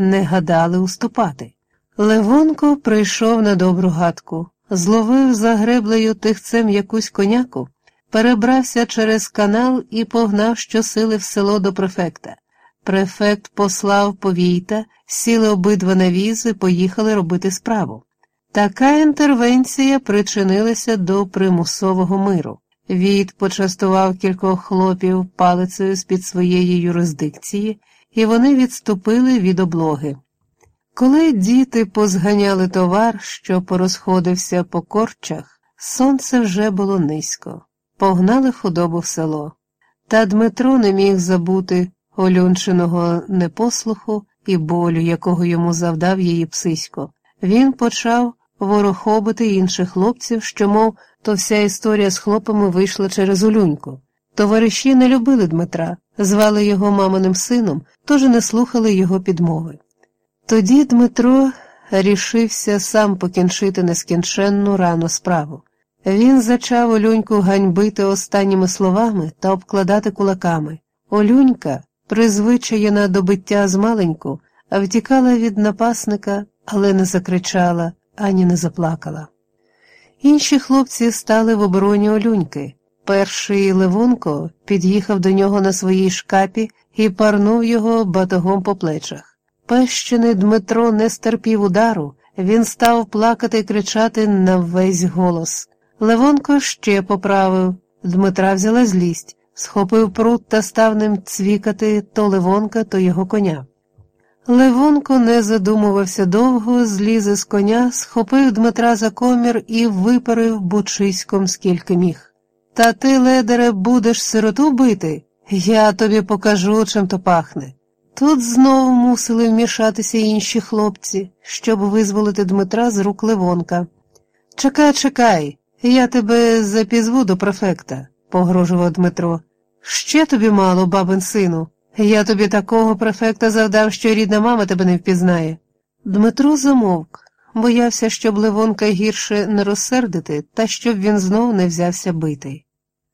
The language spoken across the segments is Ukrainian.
не гадали уступати. Левонко прийшов на добру гадку, зловив за греблею тихцем якусь коняку, перебрався через канал і погнав щосили в село до префекта. Префект послав повійта, сіли обидва на візи, поїхали робити справу. Така інтервенція причинилася до примусового миру. Війт почастував кількох хлопів палицею з під своєї юрисдикції, і вони відступили від облоги. Коли діти позганяли товар, що порозходився по корчах, сонце вже було низько, погнали худобу в село. Та Дмитро не міг забути олюнчиного непослуху і болю, якого йому завдав її псисько. Він почав ворохобити інших хлопців, що, мов, то вся історія з хлопами вийшла через улюньку. Товариші не любили Дмитра, звали його маминим сином, тож не слухали його підмови. Тоді Дмитро рішився сам покінчити нескінченну рану справу. Він зачав Олюньку ганьбити останніми словами та обкладати кулаками. Олюнька, призвичаєна до биття змаленьку, втікала від напасника, але не закричала ані не заплакала. Інші хлопці стали в обороні Олюньки. Перший Левунко під'їхав до нього на своїй шкапі і парнув його батогом по плечах. Пещений Дмитро не стерпів удару, він став плакати і кричати на весь голос. Левонко ще поправив. Дмитра взяла злість, схопив прут та став ним цвікати то Левонка, то його коня. Левонко не задумувався довго, зліз із коня, схопив Дмитра за комір і випарив бучиськом скільки міг. Та ти, ледере, будеш сироту бити? Я тобі покажу, чим то пахне. Тут знову мусили вмішатися інші хлопці, щоб визволити Дмитра з рук Левонка. Чекай, чекай, я тебе запізву до префекта, погрожував Дмитро. Ще тобі мало, бабин сину. Я тобі такого префекта завдав, що рідна мама тебе не впізнає. Дмитро замовк, боявся, щоб Левонка гірше не розсердити та щоб він знов не взявся бити.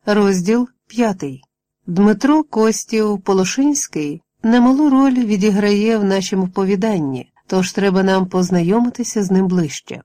Розділ п'ятий. Дмитро Костів Полошинський немалу роль відіграє в нашому оповіданні, тож треба нам познайомитися з ним ближче.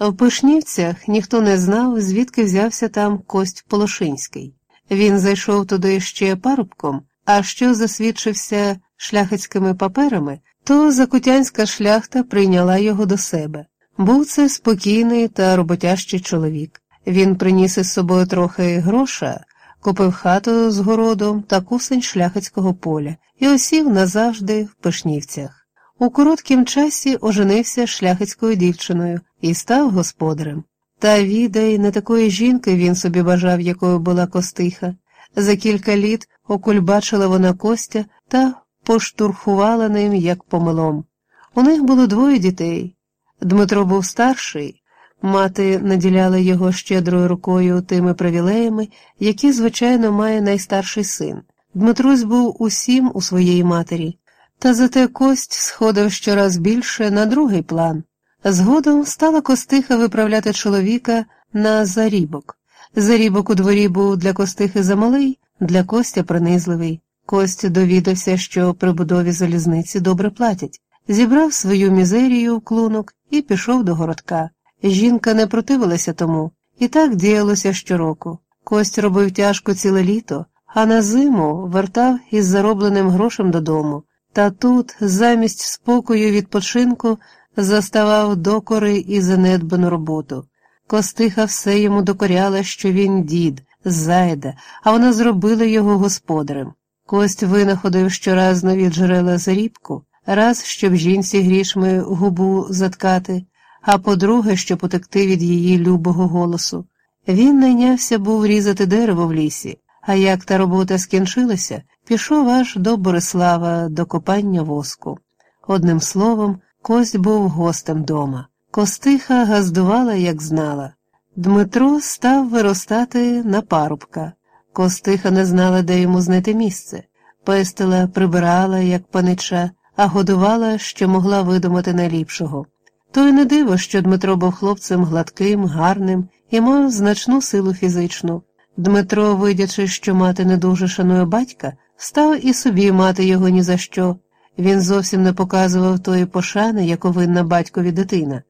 В Пишнівцях ніхто не знав, звідки взявся там Кость Полошинський. Він зайшов туди ще парубком, а що засвідчився шляхетськими паперами, то закутянська шляхта прийняла його до себе. Був це спокійний та роботящий чоловік. Він приніс із собою трохи гроша, купив хату з городом та кусень шляхетського поля і осів назавжди в Пишнівцях. У короткім часі оженився шляхетською дівчиною і став господарем. Та відай не такої жінки він собі бажав, якою була костиха. За кілька літ окульбачила вона Костя та поштурхувала ним, як помилом. У них було двоє дітей. Дмитро був старший, мати наділяла його щедрою рукою тими привілеями, які, звичайно, має найстарший син. Дмитрусь був усім у своєї матері, та зате кость сходив щораз більше на другий план. Згодом стала костиха виправляти чоловіка на зарібок. Зарібок у дворі був для костихи замалий, для Костя принизливий. Кость довідався, що при будові залізниці добре платять, зібрав свою мізерію в клунок і пішов до городка. Жінка не противилася тому, і так діялося щороку. Кость робив тяжко ціле літо, а на зиму вертав із заробленим грошем додому. Та тут, замість спокою відпочинку, заставав докори і занедбану роботу. Костиха все йому докоряла, що він дід, зайда, а вона зробила його господарем. Кость винаходив щораз нові джерела зарібку, раз, щоб жінці грішми губу заткати, а по-друге, щоб утекти від її любого голосу. Він найнявся був різати дерево в лісі, а як та робота скінчилася, пішов аж до Борислава до копання воску. Одним словом, кость був гостем дома. Костиха газдувала, як знала. Дмитро став виростати на парубка. Костиха не знала, де йому знайти місце. Пестила, прибирала, як панича, а годувала, що могла видумати найліпшого. То й не диво, що Дмитро був хлопцем гладким, гарним і мав значну силу фізичну. Дмитро, видячи, що мати не дуже шанує батька, став і собі мати його ні за що. Він зовсім не показував тої пошани, яку винна батькові дитина.